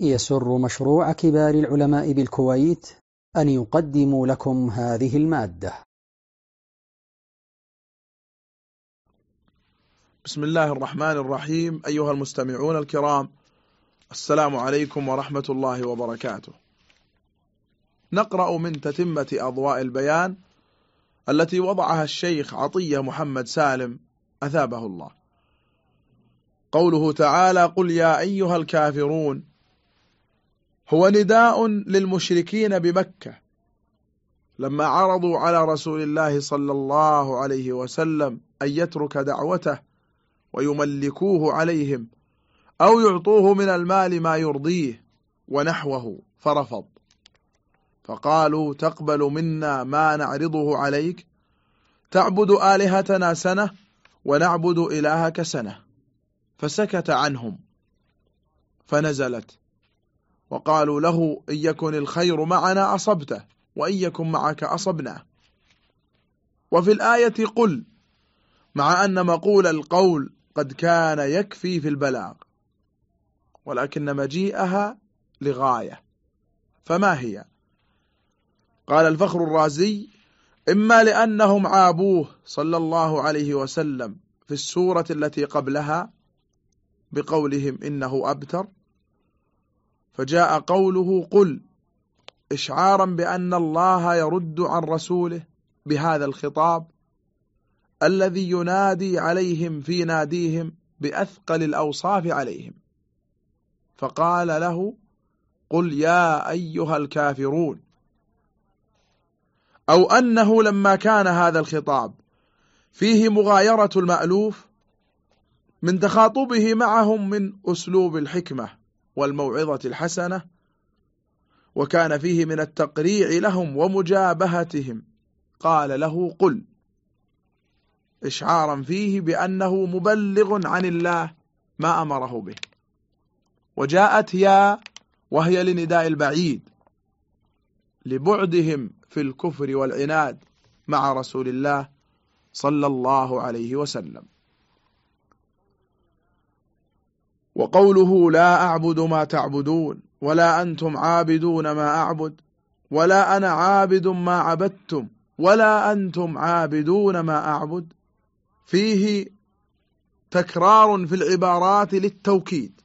يسر مشروع كبار العلماء بالكويت أن يقدم لكم هذه المادة. بسم الله الرحمن الرحيم. أيها المستمعون الكرام السلام عليكم ورحمة الله وبركاته. نقرأ من تتمة أضواء البيان التي وضعها الشيخ عطية محمد سالم أثابه الله. قوله تعالى قل يا أيها الكافرون هو نداء للمشركين بمكة لما عرضوا على رسول الله صلى الله عليه وسلم أن يترك دعوته ويملكوه عليهم أو يعطوه من المال ما يرضيه ونحوه فرفض. فقالوا تقبل منا ما نعرضه عليك تعبد آلهتنا سنة ونعبد إلهك سنة. فسكت عنهم فنزلت وقالوا له إن يكن الخير معنا أصبته وإن يكن معك أصبناه وفي الآية قل مع أن مقول القول قد كان يكفي في البلاغ ولكن مجيئها لغاية. فما هي؟ قال الفخر الرازي إما لأنهم عابوه صلى الله عليه وسلم في السورة التي قبلها بقولهم إنه أبتر فجاء قوله قل إشعارا بأن الله يرد عن رسوله بهذا الخطاب الذي ينادي عليهم في ناديهم بأثقل الأوصاف عليهم. فقال له قل يا أيها الكافرون. أو أنه لما كان هذا الخطاب فيه مغايرة المألوف من تخاطبه معهم من أسلوب الحكمة. والموعظة الحسنة وكان فيه من التقريع لهم ومجابهتهم. قال له قل. إشعارا فيه بأنه مبلغ عن الله ما أمره به. وجاءت يا وهي لنداء البعيد لبعدهم في الكفر والعناد مع رسول الله صلى الله عليه وسلم. وقوله لا أعبد ما تعبدون ولا أنتم عابدون ما أعبد ولا أنا عابد ما عبدتم ولا أنتم عابدون ما أعبد. فيه تكرار في العبارات للتوكيد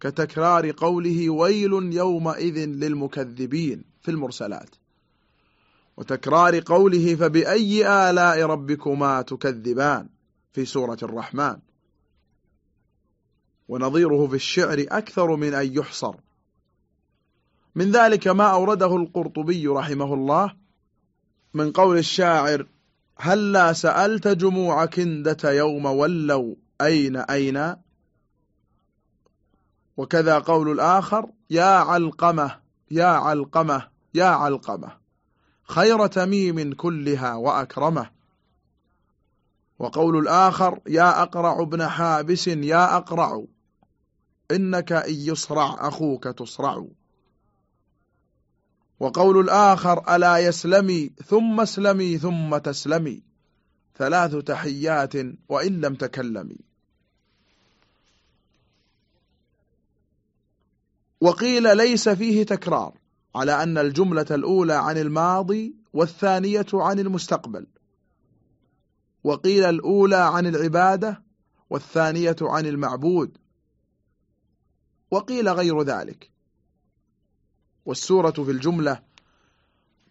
كتكرار قوله ويل يومئذ للمكذبين في المرسلات وتكرار قوله فبأي آلاء ربكما تكذبان في سورة الرحمن. ونظيره في الشعر أكثر من أن يحصر. من ذلك ما أورده القرطبي رحمه الله من قول الشاعر هل لا سألت جموع كندة يوم ولوا أين أين؟ وكذا قول الآخر يا علقمة يا علقمة يا علقمة خير تميم كلها وأكرمة. وقول الآخر يا أقرع ابن حابس يا أقرع إنك إن يصرع أخوك تصرع وقول الآخر ألا يسلمي ثم اسلمي ثم تسلمي. ثلاث تحيات وإن لم تكلمي. وقيل ليس فيه تكرار على أن الجملة الأولى عن الماضي والثانية عن المستقبل. وقيل الأولى عن العبادة والثانية عن المعبود. وقيل غير ذلك. والسورة في الجملة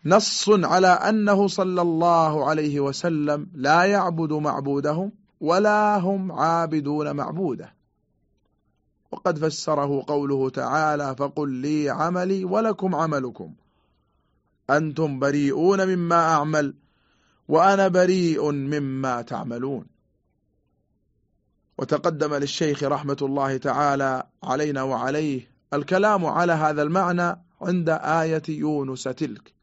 نص على أنه صلى الله عليه وسلم لا يعبد معبودهم ولا هم عابدون معبوده. وقد فسره قوله تعالى فقل لي عملي ولكم عملكم. أنتم بريئون مما أعمل وأنا بريء مما تعملون. وتقدم للشيخ رحمة الله تعالى علينا وعليه الكلام على هذا المعنى عند آية يونس تلك.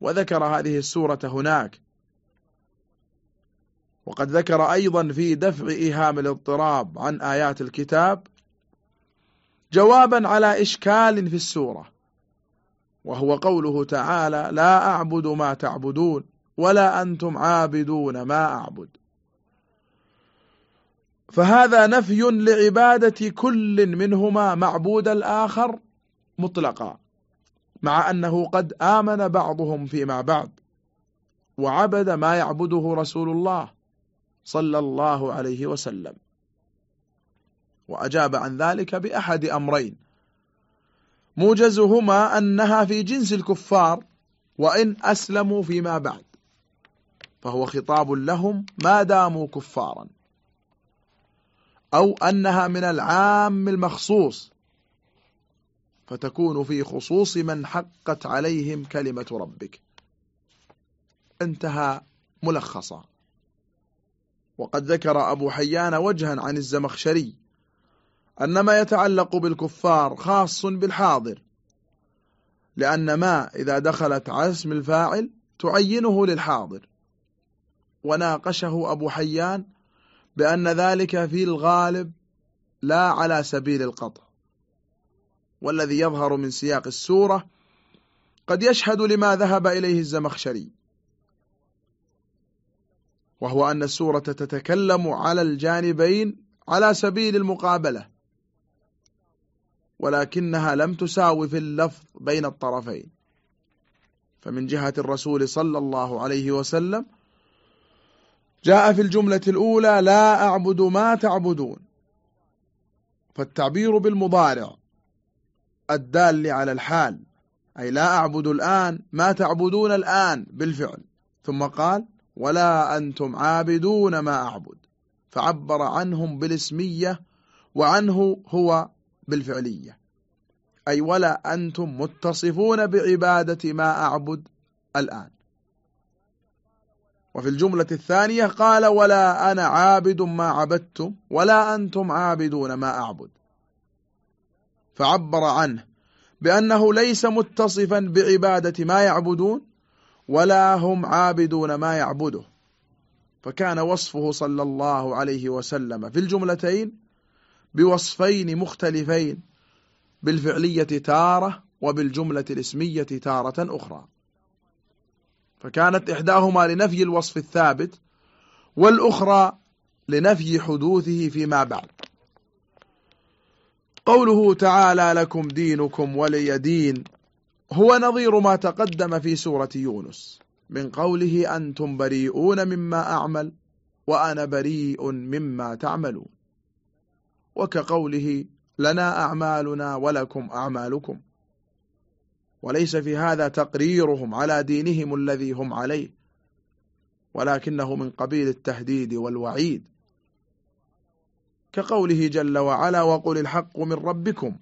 وذكر هذه السورة هناك. وقد ذكر أيضا في دفع إيهام الاضطراب عن آيات الكتاب جوابا على إشكال في السورة. وهو قوله تعالى لا أعبد ما تعبدون ولا أنتم عابدون ما أعبد. فهذا نفي لعبادة كل منهما معبود الآخر مطلقا مع أنه قد آمن بعضهم فيما بعد وعبد ما يعبده رسول الله صلى الله عليه وسلم. وأجاب عن ذلك بأحد أمرين. موجزهما أنها في جنس الكفار وإن أسلموا فيما بعد فهو خطاب لهم ما داموا كفارا. أو أنها من العام المخصوص فتكون في خصوص من حقت عليهم كلمة ربك. انتهى ملخصا. وقد ذكر أبو حيان وجها عن الزمخشري أن ما يتعلق بالكفار خاص بالحاضر لأن ما إذا دخلت على اسم الفاعل تعينه للحاضر. وناقشه أبو حيان بأن ذلك في الغالب لا على سبيل القطع. والذي يظهر من سياق السورة قد يشهد لما ذهب إليه الزمخشري وهو أن السورة تتكلم على الجانبين على سبيل المقابلة ولكنها لم تساوي في اللفظ بين الطرفين. فمن جهة الرسول صلى الله عليه وسلم جاء في الجملة الأولى لا أعبد ما تعبدون. فالتعبير بالمضارع الدال على الحال أي لا أعبد الآن ما تعبدون الآن بالفعل. ثم قال ولا أنتم عابدون ما أعبد. فعبر عنهم بالاسمية وعنه هو بالفعلية. أي ولا أنتم متصفون بعبادة ما أعبد الآن. وفي الجملة الثانية قال ولا أنا عابد ما عبدتم ولا أنتم عابدون ما أعبد. فعبر عنه بأنه ليس متصفا بعبادة ما يعبدون ولا هم عابدون ما يعبده. فكان وصفه صلى الله عليه وسلم في الجملتين بوصفين مختلفين بالفعلية تارة وبالجملة الاسمية تارة أخرى. فكانت إحداهما لنفي الوصف الثابت والأخرى لنفي حدوثه فيما بعد. قوله تعالى لكم دينكم ولي دين هو نظير ما تقدم في سورة يونس من قوله أنتم بريئون مما أعمل وأنا بريء مما تعملون وكقوله لنا أعمالنا ولكم أعمالكم. وليس في هذا تقريرهم على دينهم الذي هم عليه ولكنه من قبيل التهديد والوعيد. كقوله جل وعلا وقل الحق من ربكم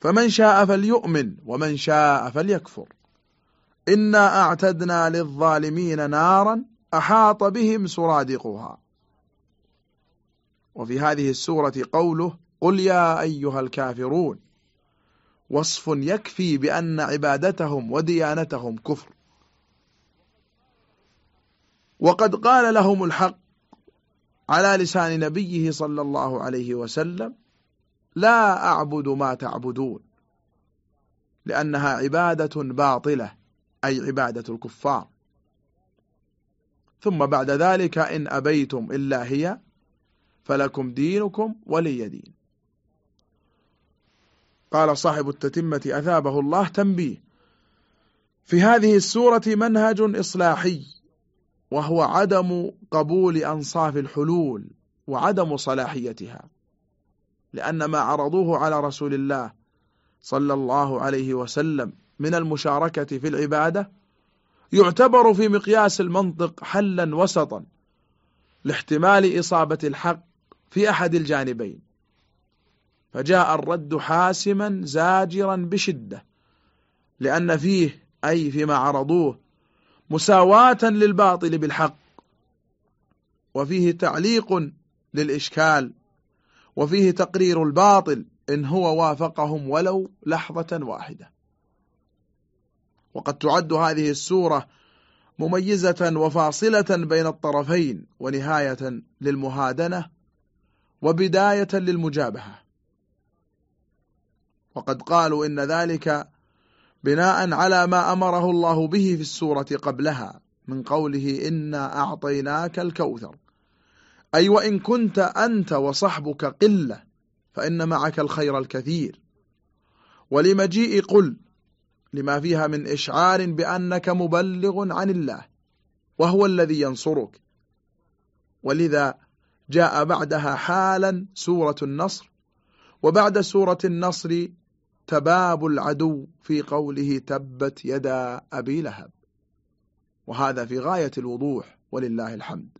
فمن شاء فليؤمن ومن شاء فليكفر. إنا أعتدنا للظالمين نارا أحاط بهم سرادقها. وفي هذه السورة قوله قل يا أيها الكافرون وصف يكفي بأن عبادتهم وديانتهم كفر. وقد قال لهم الحق على لسان نبيه صلى الله عليه وسلم لا أعبد ما تعبدون لأنها عبادة باطلة أي عبادة الكفار. ثم بعد ذلك إن أبيتم إلا هي فلكم دينكم ولي دين. قال صاحب التتمة أثابه الله تنبيه. في هذه السورة منهج إصلاحي وهو عدم قبول أنصاف الحلول وعدم صلاحيتها لأن ما عرضوه على رسول الله صلى الله عليه وسلم من المشاركة في العبادة يعتبر في مقياس المنطق حلا وسطا لاحتمال إصابة الحق في أحد الجانبين. فجاء الرد حاسما زاجرا بشدة لأن فيه أي فيما عرضوه مساواة للباطل بالحق وفيه تعليق للإشكال وفيه تقرير الباطل إن هو وافقهم ولو لحظة واحدة. وقد تعد هذه السورة مميزة وفاصلة بين الطرفين ونهاية للمهادنة وبداية للمجابهة. وقد قالوا إن ذلك بناء على ما أمره الله به في السورة قبلها من قوله إنا أعطيناك الكوثر. أي وإن كنت أنت وصحبك قلة فإن معك الخير الكثير. ولمجيء قل لما فيها من إشعار بأنك مبلغ عن الله وهو الذي ينصرك. ولذا جاء بعدها حالا سورة النصر وبعد سورة النصر تباب العدو في قوله تبت يدا أبي لهب. وهذا في غاية الوضوح ولله الحمد.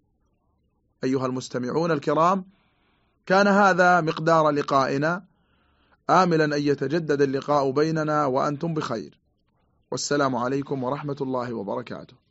أيها المستمعون الكرام كان هذا مقدار لقائنا. آملا أن يتجدد اللقاء بيننا وأنتم بخير. والسلام عليكم ورحمة الله وبركاته.